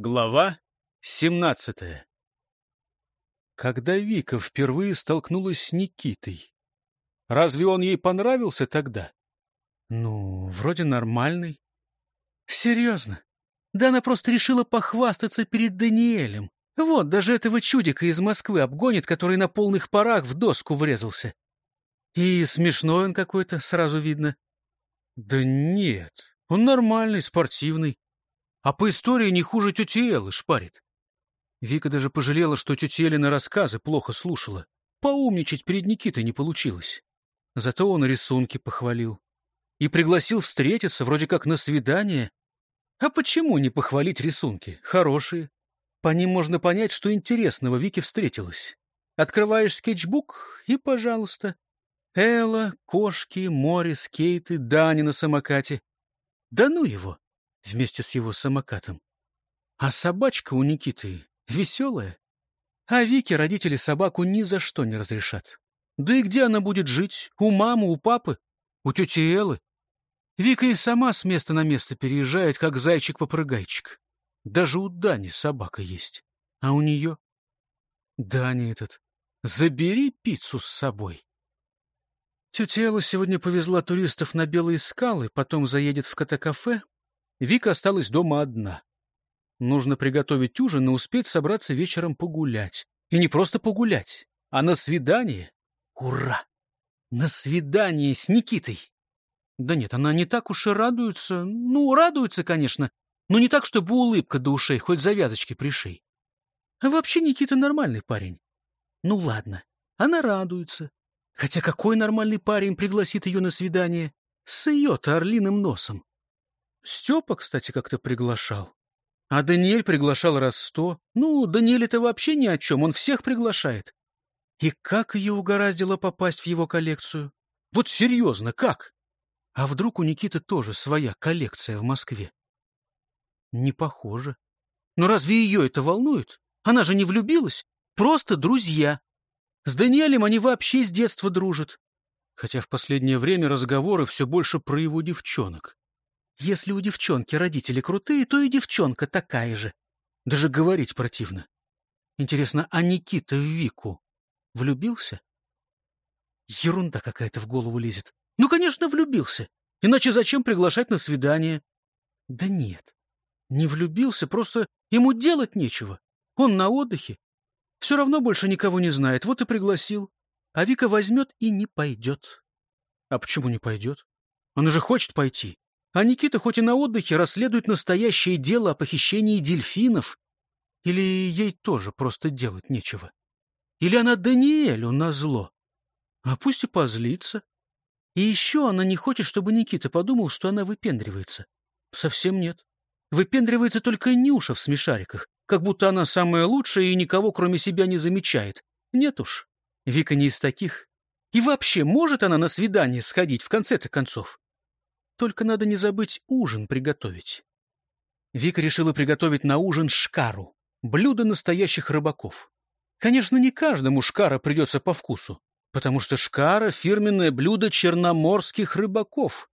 Глава 17 Когда Вика впервые столкнулась с Никитой, разве он ей понравился тогда? Ну, вроде нормальный. Серьезно? Да она просто решила похвастаться перед Даниэлем. Вот, даже этого чудика из Москвы обгонит, который на полных парах в доску врезался. И смешной он какой-то, сразу видно. Да нет, он нормальный, спортивный а по истории не хуже тети Эллы шпарит. Вика даже пожалела, что тетя Элина рассказы плохо слушала. Поумничать перед Никитой не получилось. Зато он рисунки похвалил. И пригласил встретиться, вроде как на свидание. А почему не похвалить рисунки? Хорошие. По ним можно понять, что интересного Вике встретилось. Открываешь скетчбук и, пожалуйста. Элла, кошки, море, скейты, Дани на самокате. Да ну его! Вместе с его самокатом. А собачка у Никиты веселая. А Вике родители собаку ни за что не разрешат. Да и где она будет жить? У мамы, у папы? У тети Эллы? Вика и сама с места на место переезжает, как зайчик-попрыгайчик. Даже у Дани собака есть. А у нее? Дани этот. Забери пиццу с собой. Тетя Элла сегодня повезла туристов на Белые скалы, потом заедет в катакафе, Вика осталась дома одна. Нужно приготовить ужин и успеть собраться вечером погулять. И не просто погулять, а на свидание. Ура! На свидание с Никитой. Да нет, она не так уж и радуется. Ну, радуется, конечно, но не так, чтобы улыбка до ушей, хоть завязочки пришей. Вообще Никита нормальный парень. Ну ладно, она радуется. Хотя какой нормальный парень пригласит ее на свидание? С ее-то орлиным носом. Степа, кстати, как-то приглашал. А Даниэль приглашал раз сто. Ну, Даниэль это вообще ни о чем, он всех приглашает. И как ее угораздило попасть в его коллекцию? Вот серьезно, как? А вдруг у Никиты тоже своя коллекция в Москве? Не похоже. Но разве ее это волнует? Она же не влюбилась. Просто друзья. С Даниэлем они вообще с детства дружат. Хотя в последнее время разговоры все больше про его девчонок. Если у девчонки родители крутые, то и девчонка такая же. Даже говорить противно. Интересно, а Никита в Вику влюбился? Ерунда какая-то в голову лезет. Ну, конечно, влюбился. Иначе зачем приглашать на свидание? Да нет, не влюбился, просто ему делать нечего. Он на отдыхе. Все равно больше никого не знает, вот и пригласил. А Вика возьмет и не пойдет. А почему не пойдет? Она же хочет пойти. А Никита хоть и на отдыхе расследует настоящее дело о похищении дельфинов. Или ей тоже просто делать нечего? Или она Даниэлю назло? А пусть и позлится. И еще она не хочет, чтобы Никита подумал, что она выпендривается. Совсем нет. Выпендривается только Нюша в смешариках, как будто она самая лучшая и никого кроме себя не замечает. Нет уж, Вика не из таких. И вообще, может она на свидание сходить в конце-то концов? Только надо не забыть ужин приготовить. Вика решила приготовить на ужин шкару, блюдо настоящих рыбаков. Конечно, не каждому шкара придется по вкусу, потому что шкара — фирменное блюдо черноморских рыбаков.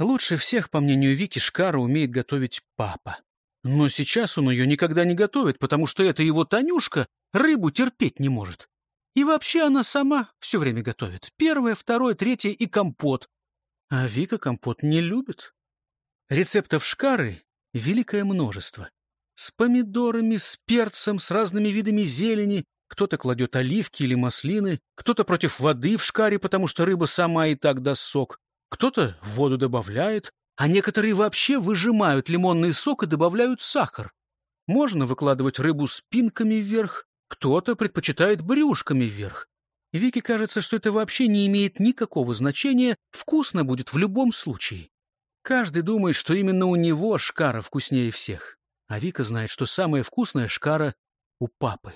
Лучше всех, по мнению Вики, шкара умеет готовить папа. Но сейчас он ее никогда не готовит, потому что эта его Танюшка рыбу терпеть не может. И вообще она сама все время готовит. Первое, второе, третье и компот. А Вика компот не любит. Рецептов шкары великое множество. С помидорами, с перцем, с разными видами зелени. Кто-то кладет оливки или маслины, кто-то против воды в шкаре, потому что рыба сама и так даст сок. Кто-то воду добавляет, а некоторые вообще выжимают лимонный сок и добавляют сахар. Можно выкладывать рыбу спинками вверх, кто-то предпочитает брюшками вверх. Вике кажется, что это вообще не имеет никакого значения, вкусно будет в любом случае. Каждый думает, что именно у него шкара вкуснее всех. А Вика знает, что самая вкусная шкара у папы.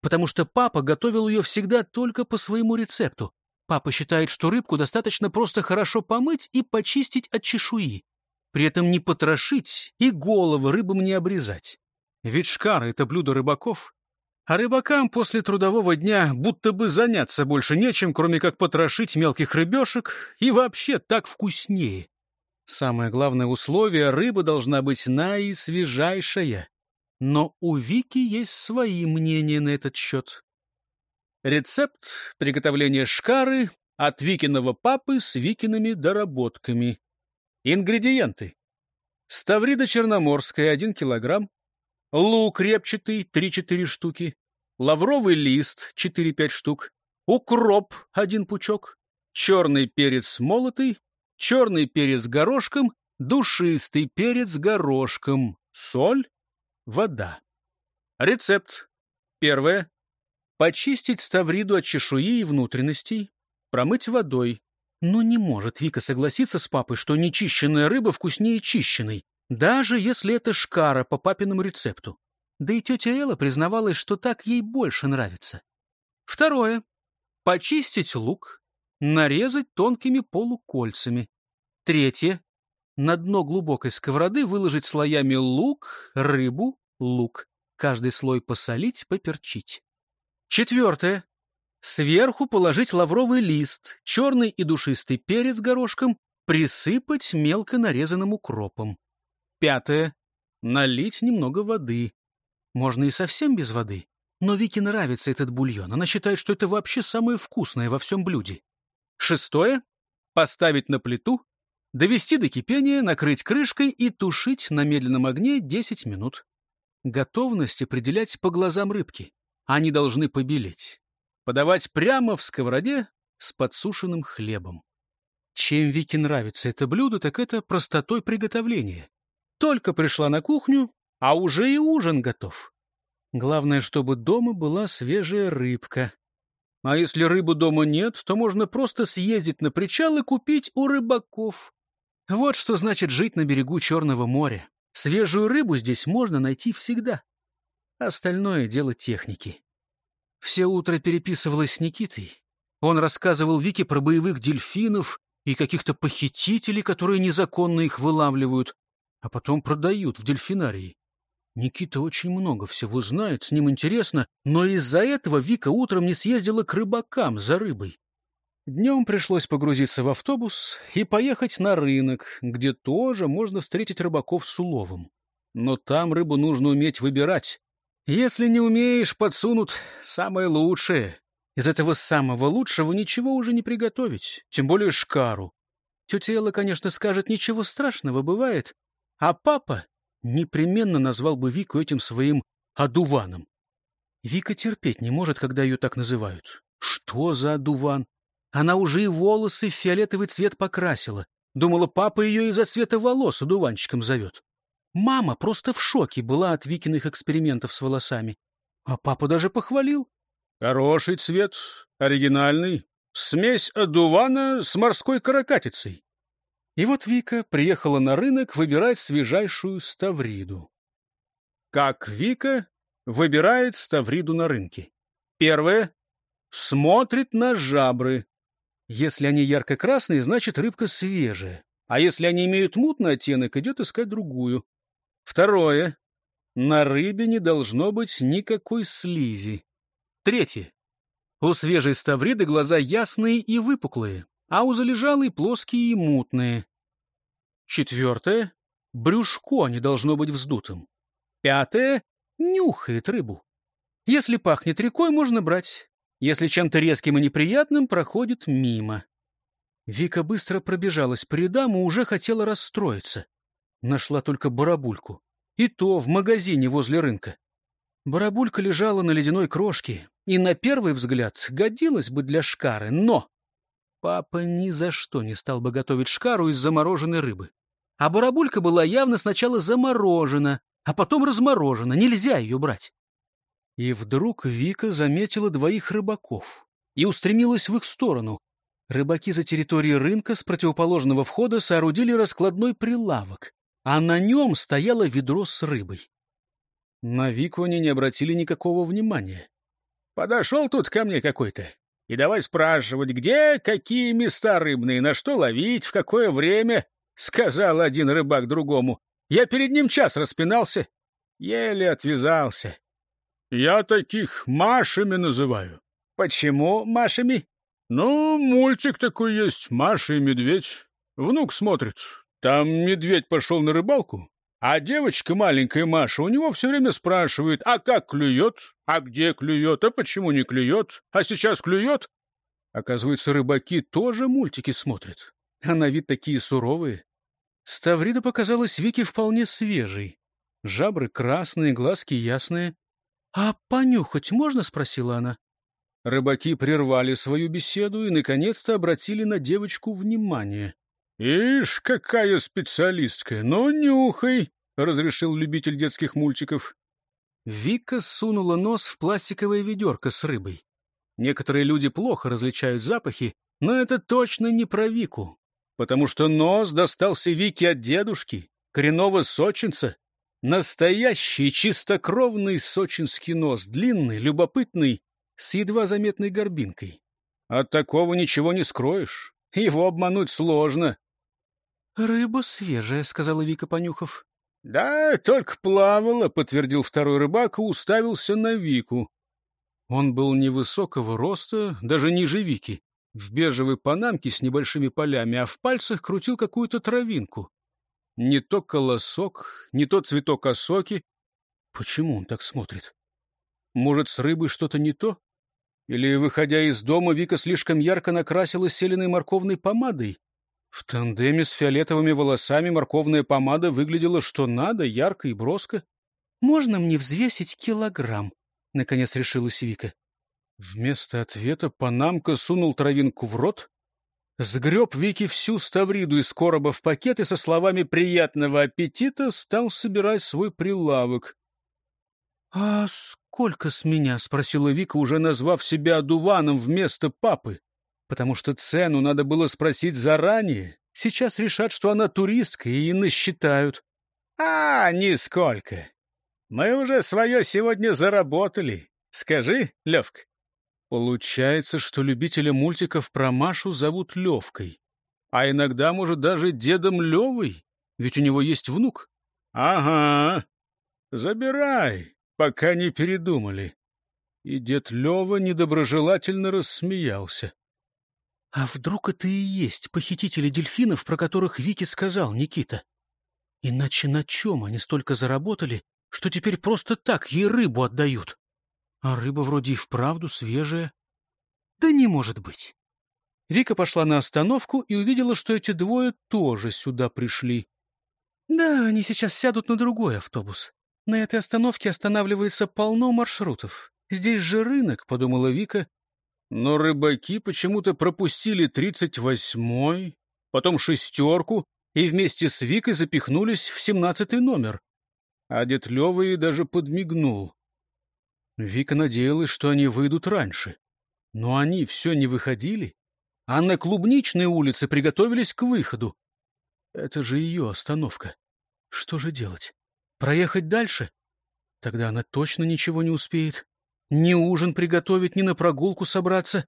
Потому что папа готовил ее всегда только по своему рецепту. Папа считает, что рыбку достаточно просто хорошо помыть и почистить от чешуи. При этом не потрошить и головы рыбам не обрезать. Ведь шкара — это блюдо рыбаков, а рыбакам после трудового дня будто бы заняться больше нечем, кроме как потрошить мелких рыбешек, и вообще так вкуснее. Самое главное условие — рыба должна быть наисвежайшая. Но у Вики есть свои мнения на этот счет. Рецепт приготовления шкары от Викиного папы с Викиными доработками. Ингредиенты. Ставрида черноморская 1 килограмм, лук репчатый 3-4 штуки, лавровый лист 4-5 штук, укроп 1 пучок, черный перец молотый, черный перец горошком, душистый перец горошком, соль, вода. Рецепт. Первое. Почистить ставриду от чешуи и внутренностей, промыть водой, но не может Вика согласиться с папой, что нечищенная рыба вкуснее чищенной, даже если это шкара по папиному рецепту. Да и тетя Элла признавалась, что так ей больше нравится. Второе. Почистить лук, нарезать тонкими полукольцами. Третье. На дно глубокой сковороды выложить слоями лук, рыбу, лук. Каждый слой посолить, поперчить. Четвертое. Сверху положить лавровый лист, черный и душистый перец горошком, присыпать мелко нарезанным укропом. Пятое. Налить немного воды. Можно и совсем без воды. Но Вике нравится этот бульон. Она считает, что это вообще самое вкусное во всем блюде. Шестое. Поставить на плиту, довести до кипения, накрыть крышкой и тушить на медленном огне 10 минут. Готовность определять по глазам рыбки. Они должны побелеть подавать прямо в сковороде с подсушенным хлебом. Чем Вике нравится это блюдо, так это простотой приготовления. Только пришла на кухню, а уже и ужин готов. Главное, чтобы дома была свежая рыбка. А если рыбы дома нет, то можно просто съездить на причал и купить у рыбаков. Вот что значит жить на берегу Черного моря. Свежую рыбу здесь можно найти всегда. Остальное — дело техники. Все утро переписывалась с Никитой. Он рассказывал Вике про боевых дельфинов и каких-то похитителей, которые незаконно их вылавливают, а потом продают в дельфинарии. Никита очень много всего знает, с ним интересно, но из-за этого Вика утром не съездила к рыбакам за рыбой. Днем пришлось погрузиться в автобус и поехать на рынок, где тоже можно встретить рыбаков с уловом. Но там рыбу нужно уметь выбирать. Если не умеешь, подсунут самое лучшее. Из этого самого лучшего ничего уже не приготовить, тем более шкару. Тетя Элла, конечно, скажет, ничего страшного бывает, а папа непременно назвал бы Вику этим своим одуваном. Вика терпеть не может, когда ее так называют. Что за одуван? Она уже и волосы в фиолетовый цвет покрасила. Думала, папа ее из-за цвета волос одуванчиком зовет. Мама просто в шоке была от Викиных экспериментов с волосами. А папа даже похвалил. Хороший цвет, оригинальный. Смесь одувана с морской каракатицей. И вот Вика приехала на рынок выбирать свежайшую ставриду. Как Вика выбирает ставриду на рынке? Первое. Смотрит на жабры. Если они ярко-красные, значит рыбка свежая. А если они имеют мутный оттенок, идет искать другую. Второе. На рыбе не должно быть никакой слизи. Третье. У свежей ставриды глаза ясные и выпуклые, а у залежалой плоские и мутные. Четвертое. Брюшко не должно быть вздутым. Пятое. Нюхает рыбу. Если пахнет рекой, можно брать. Если чем-то резким и неприятным, проходит мимо. Вика быстро пробежалась по рядам и уже хотела расстроиться. Нашла только барабульку. И то в магазине возле рынка. Барабулька лежала на ледяной крошке, и на первый взгляд годилась бы для шкары, но... Папа ни за что не стал бы готовить шкару из замороженной рыбы. А барабулька была явно сначала заморожена, а потом разморожена, нельзя ее брать. И вдруг Вика заметила двоих рыбаков и устремилась в их сторону. Рыбаки за территорией рынка с противоположного входа соорудили раскладной прилавок а на нем стояло ведро с рыбой. На Вику они не обратили никакого внимания. Подошел тут ко мне какой-то, и давай спрашивать, где какие места рыбные, на что ловить, в какое время, — сказал один рыбак другому. Я перед ним час распинался, еле отвязался. Я таких Машами называю. Почему Машами? Ну, мультик такой есть, Маша и медведь. Внук смотрит, там медведь пошел на рыбалку, А девочка маленькая Маша у него все время спрашивает, а как клюет, а где клюет, а почему не клюет, а сейчас клюет. Оказывается, рыбаки тоже мультики смотрят, а на вид такие суровые. Ставрида показалась Вике вполне свежей. Жабры красные, глазки ясные. — А понюхать можно? — спросила она. Рыбаки прервали свою беседу и, наконец-то, обратили на девочку внимание. — Ишь, какая специалистка! Ну, нюхай! — разрешил любитель детских мультиков. Вика сунула нос в пластиковое ведерко с рыбой. Некоторые люди плохо различают запахи, но это точно не про Вику, потому что нос достался Вике от дедушки, коренного сочинца. Настоящий чистокровный сочинский нос, длинный, любопытный, с едва заметной горбинкой. От такого ничего не скроешь, его обмануть сложно. «Рыба свежая», — сказала Вика, понюхав. «Да, только плавала», — подтвердил второй рыбак и уставился на Вику. Он был невысокого роста, даже ниже Вики, в бежевой панамке с небольшими полями, а в пальцах крутил какую-то травинку. Не то колосок, не то цветок осоки. Почему он так смотрит? Может, с рыбой что-то не то? Или, выходя из дома, Вика слишком ярко накрасилась селеной морковной помадой? В тандеме с фиолетовыми волосами морковная помада выглядела что надо, ярко и броско. «Можно мне взвесить килограмм?» — наконец решилась Вика. Вместо ответа Панамка сунул травинку в рот, сгреб Вики всю ставриду из короба в пакет и со словами «приятного аппетита» стал собирать свой прилавок. — А сколько с меня? — спросила Вика, уже назвав себя одуваном вместо папы потому что цену надо было спросить заранее. Сейчас решат, что она туристка, и насчитают. — А, нисколько. Мы уже свое сегодня заработали. Скажи, Левка. Получается, что любителя мультиков про Машу зовут Левкой. А иногда, может, даже дедом Левой, ведь у него есть внук. — Ага. Забирай, пока не передумали. И дед Лева недоброжелательно рассмеялся. А вдруг это и есть похитители дельфинов, про которых Вики сказал Никита? Иначе на чем они столько заработали, что теперь просто так ей рыбу отдают? А рыба вроде и вправду свежая. Да не может быть. Вика пошла на остановку и увидела, что эти двое тоже сюда пришли. Да, они сейчас сядут на другой автобус. На этой остановке останавливается полно маршрутов. Здесь же рынок, — подумала Вика но рыбаки почему-то пропустили тридцать восьмой, потом шестерку и вместе с Викой запихнулись в семнадцатый номер. А дед Лёва ей даже подмигнул. Вика надеялась, что они выйдут раньше. Но они все не выходили, а на Клубничной улице приготовились к выходу. Это же ее остановка. Что же делать? Проехать дальше? Тогда она точно ничего не успеет. Ни ужин приготовить, ни на прогулку собраться.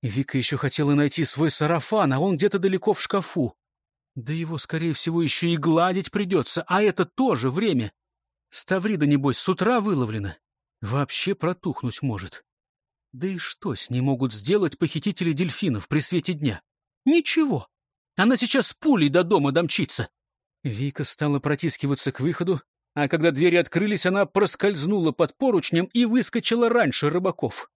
Вика еще хотела найти свой сарафан, а он где-то далеко в шкафу. Да его, скорее всего, еще и гладить придется, а это тоже время. Ставрида, небось, с утра выловлена. Вообще протухнуть может. Да и что с ней могут сделать похитители дельфинов при свете дня? Ничего. Она сейчас пулей до дома домчится. Вика стала протискиваться к выходу, а когда двери открылись, она проскользнула под поручнем и выскочила раньше рыбаков.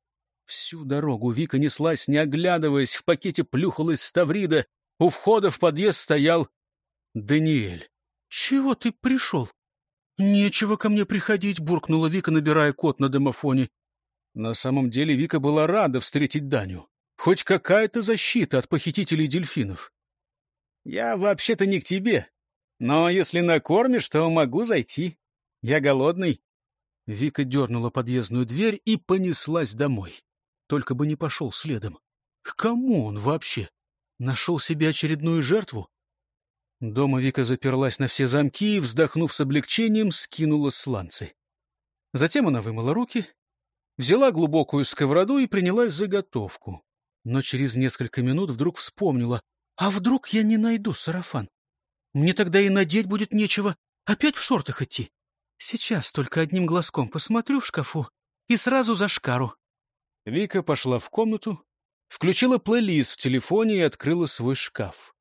Всю дорогу Вика неслась, не оглядываясь, в пакете плюхалась Ставрида. У входа в подъезд стоял Даниэль. — Чего ты пришел? — Нечего ко мне приходить, — буркнула Вика, набирая код на домофоне. На самом деле Вика была рада встретить Даню. Хоть какая-то защита от похитителей дельфинов. — Я вообще-то не к тебе, но если накормишь, то могу зайти. Я голодный. Вика дернула подъездную дверь и понеслась домой. Только бы не пошел следом. К кому он вообще? Нашел себе очередную жертву? Дома Вика заперлась на все замки и, вздохнув с облегчением, скинула сланцы. Затем она вымыла руки, взяла глубокую сковороду и принялась заготовку. Но через несколько минут вдруг вспомнила, а вдруг я не найду сарафан? Мне тогда и надеть будет нечего. Опять в шортах идти. Сейчас только одним глазком посмотрю в шкафу и сразу за шкару. Вика пошла в комнату, включила плейлист в телефоне и открыла свой шкаф.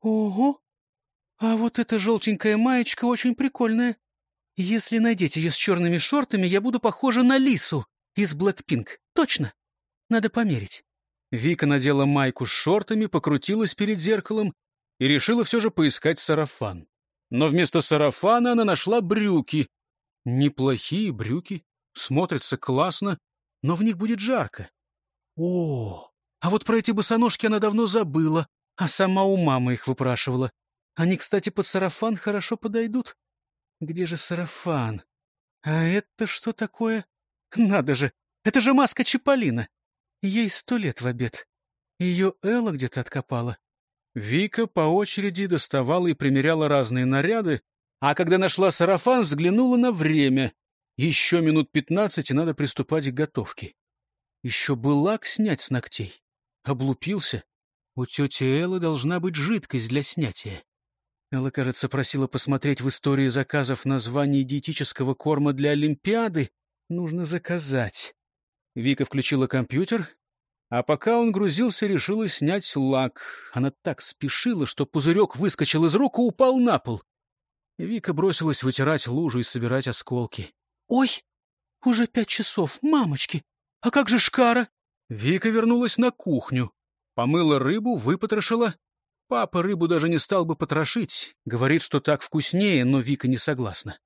Ого! «А вот эта желтенькая маечка очень прикольная. Если надеть ее с черными шортами, я буду похожа на Лису из Блэкпинк. Точно. Надо померить». Вика надела майку с шортами, покрутилась перед зеркалом и решила все же поискать сарафан. Но вместо сарафана она нашла брюки. Неплохие брюки, смотрятся классно, но в них будет жарко. О, а вот про эти босоножки она давно забыла, а сама у мамы их выпрашивала. Они, кстати, под сарафан хорошо подойдут. Где же сарафан? А это что такое? Надо же, это же маска Чиполлина. Ей сто лет в обед. Ее Элла где-то откопала. Вика по очереди доставала и примеряла разные наряды, а когда нашла сарафан, взглянула на время. Еще минут пятнадцать, и надо приступать к готовке. Еще бы лак снять с ногтей. Облупился. У тети Эллы должна быть жидкость для снятия. Элла, кажется, просила посмотреть в истории заказов название диетического корма для Олимпиады. Нужно заказать. Вика включила компьютер, а пока он грузился, решила снять лак. Она так спешила, что пузырек выскочил из рук и упал на пол. Вика бросилась вытирать лужу и собирать осколки. «Ой, уже пять часов, мамочки! А как же Шкара?» Вика вернулась на кухню. Помыла рыбу, выпотрошила. Папа рыбу даже не стал бы потрошить. Говорит, что так вкуснее, но Вика не согласна.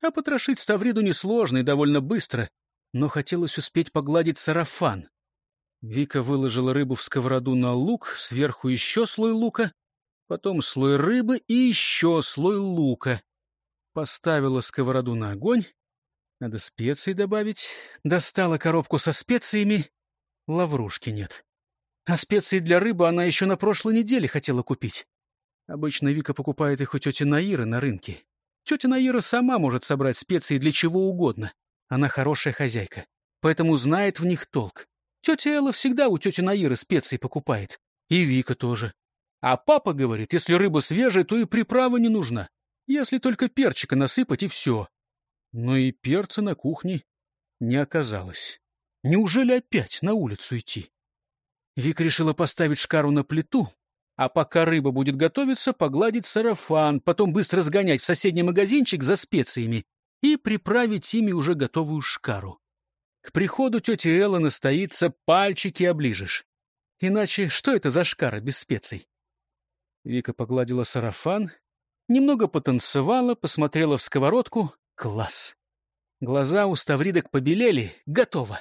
А потрошить Ставриду несложно и довольно быстро но хотелось успеть погладить сарафан. Вика выложила рыбу в сковороду на лук, сверху еще слой лука, потом слой рыбы и еще слой лука. Поставила сковороду на огонь. Надо специи добавить. Достала коробку со специями. Лаврушки нет. А специи для рыбы она еще на прошлой неделе хотела купить. Обычно Вика покупает их у тети Наиры на рынке. Тетя Наира сама может собрать специи для чего угодно. Она хорошая хозяйка, поэтому знает в них толк. Тетя Элла всегда у тети Наиры специи покупает. И Вика тоже. А папа говорит, если рыба свежая, то и приправа не нужна. Если только перчика насыпать, и все. Но и перца на кухне не оказалось. Неужели опять на улицу идти? Вика решила поставить шкару на плиту, а пока рыба будет готовиться, погладить сарафан, потом быстро сгонять в соседний магазинчик за специями и приправить ими уже готовую шкару. К приходу тети Эллы настоится, пальчики оближешь. Иначе что это за шкара без специй? Вика погладила сарафан, немного потанцевала, посмотрела в сковородку. Класс! Глаза у ставридок побелели. Готово.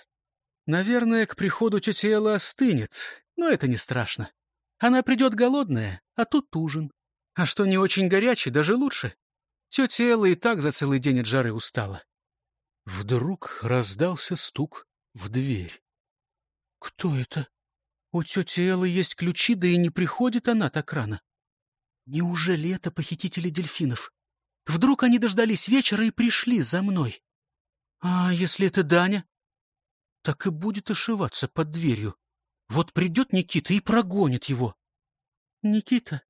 Наверное, к приходу тети Элла остынет, но это не страшно. Она придет голодная, а тут ужин. А что не очень горячий, даже лучше. Тетя Элла и так за целый день от жары устала. Вдруг раздался стук в дверь. «Кто это? У тети Эллы есть ключи, да и не приходит она так рано. Неужели это похитители дельфинов? Вдруг они дождались вечера и пришли за мной? А если это Даня? Так и будет ошиваться под дверью. Вот придет Никита и прогонит его. Никита,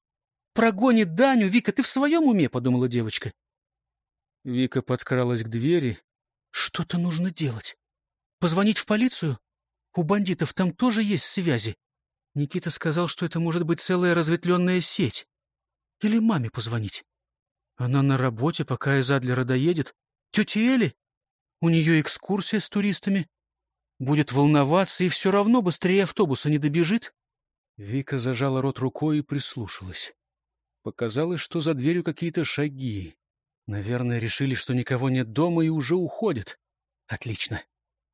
прогонит Даню. Вика, ты в своем уме? — подумала девочка. Вика подкралась к двери. Что-то нужно делать. Позвонить в полицию? У бандитов там тоже есть связи. Никита сказал, что это может быть целая разветвленная сеть. Или маме позвонить. Она на работе, пока из Адлера доедет. Тетя Эли? У нее экскурсия с туристами. Будет волноваться и все равно быстрее автобуса не добежит. Вика зажала рот рукой и прислушалась. Показалось, что за дверью какие-то шаги. Наверное, решили, что никого нет дома и уже уходят. Отлично.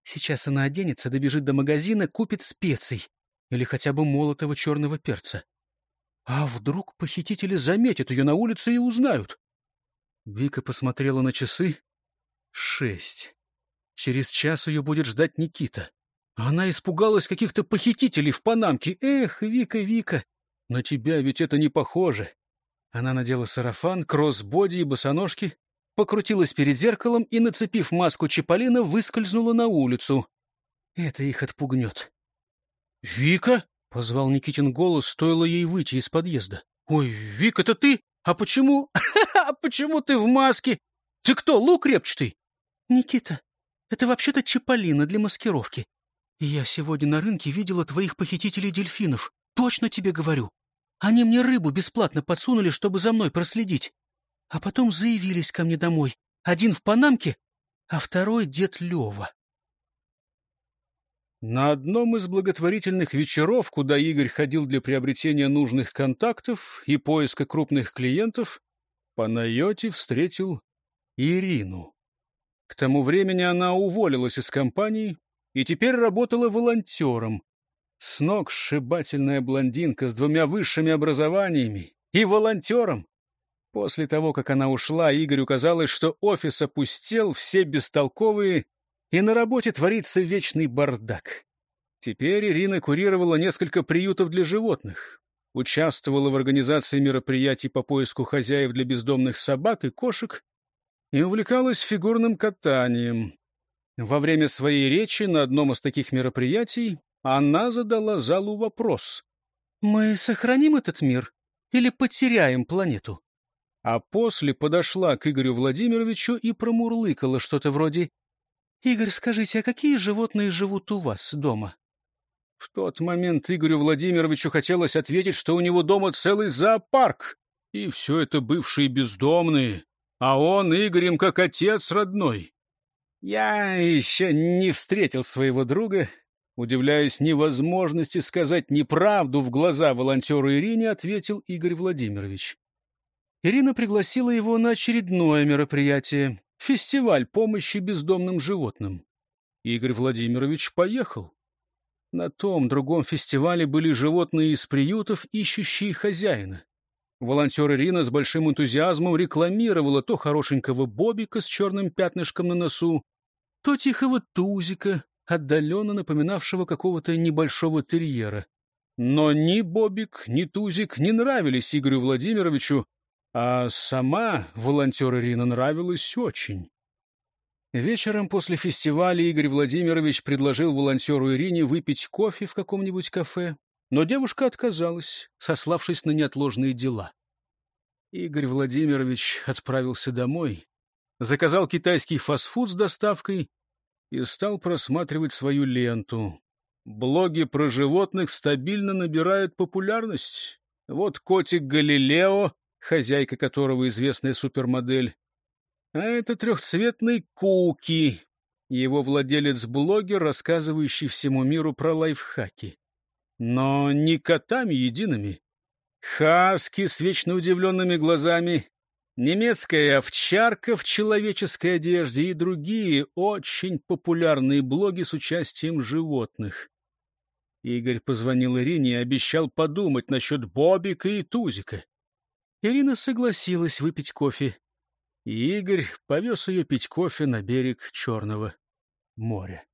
Сейчас она оденется, добежит до магазина, купит специй. Или хотя бы молотого черного перца. А вдруг похитители заметят ее на улице и узнают? Вика посмотрела на часы. Шесть. Через час ее будет ждать Никита. Она испугалась каких-то похитителей в Панамке. Эх, Вика, Вика, на тебя ведь это не похоже. Она надела сарафан, кроссбоди и босоножки, покрутилась перед зеркалом и, нацепив маску Чиполлина, выскользнула на улицу. Это их отпугнет. «Вика!» — позвал Никитин голос, стоило ей выйти из подъезда. «Ой, Вика, это ты? А почему... А почему ты в маске? Ты кто, лук репчатый?» «Никита, это вообще-то Чиполлино для маскировки. Я сегодня на рынке видела твоих похитителей дельфинов. Точно тебе говорю. Они мне рыбу бесплатно подсунули, чтобы за мной проследить. А потом заявились ко мне домой. Один в Панамке, а второй — дед Лева. На одном из благотворительных вечеров, куда Игорь ходил для приобретения нужных контактов и поиска крупных клиентов, Панайоти встретил Ирину. К тому времени она уволилась из компании и теперь работала волонтером. С ног сшибательная блондинка с двумя высшими образованиями и волонтером. После того, как она ушла, Игорю казалось, что офис опустел, все бестолковые, и на работе творится вечный бардак. Теперь Ирина курировала несколько приютов для животных, участвовала в организации мероприятий по поиску хозяев для бездомных собак и кошек и увлекалась фигурным катанием. Во время своей речи на одном из таких мероприятий она задала залу вопрос. «Мы сохраним этот мир или потеряем планету?» А после подошла к Игорю Владимировичу и промурлыкала что-то вроде «Игорь, скажите, а какие животные живут у вас дома?» В тот момент Игорю Владимировичу хотелось ответить, что у него дома целый зоопарк, и все это бывшие бездомные, а он Игорем как отец родной. Я еще не встретил своего друга. Удивляясь невозможности сказать неправду в глаза волонтеру Ирине, ответил Игорь Владимирович. Ирина пригласила его на очередное мероприятие — фестиваль помощи бездомным животным. Игорь Владимирович поехал. На том другом фестивале были животные из приютов, ищущие хозяина. Волонтер Ирина с большим энтузиазмом рекламировала то хорошенького Бобика с черным пятнышком на носу, то тихого Тузика, отдаленно напоминавшего какого-то небольшого терьера. Но ни Бобик, ни Тузик не нравились Игорю Владимировичу, а сама волонтер Ирина нравилась очень. Вечером после фестиваля Игорь Владимирович предложил волонтеру Ирине выпить кофе в каком-нибудь кафе, но девушка отказалась, сославшись на неотложные дела. Игорь Владимирович отправился домой, заказал китайский фастфуд с доставкой и стал просматривать свою ленту. Блоги про животных стабильно набирают популярность. Вот котик Галилео, хозяйка которого известная супермодель, а это трехцветный Куки, его владелец-блогер, рассказывающий всему миру про лайфхаки. Но не котами едиными. Хаски с вечно удивленными глазами, немецкая овчарка в человеческой одежде и другие очень популярные блоги с участием животных. Игорь позвонил Ирине и обещал подумать насчет Бобика и Тузика. Ирина согласилась выпить кофе и Игорь повез ее пить кофе на берег Черного моря.